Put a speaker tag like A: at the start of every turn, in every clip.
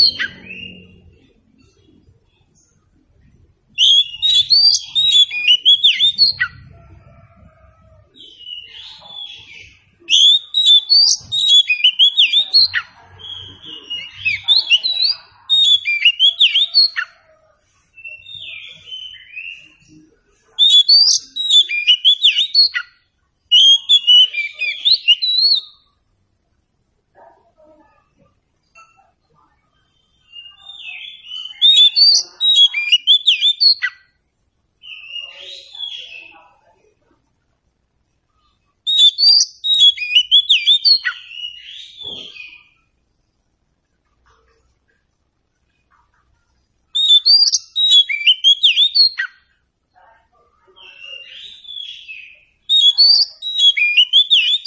A: you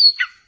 A: culture.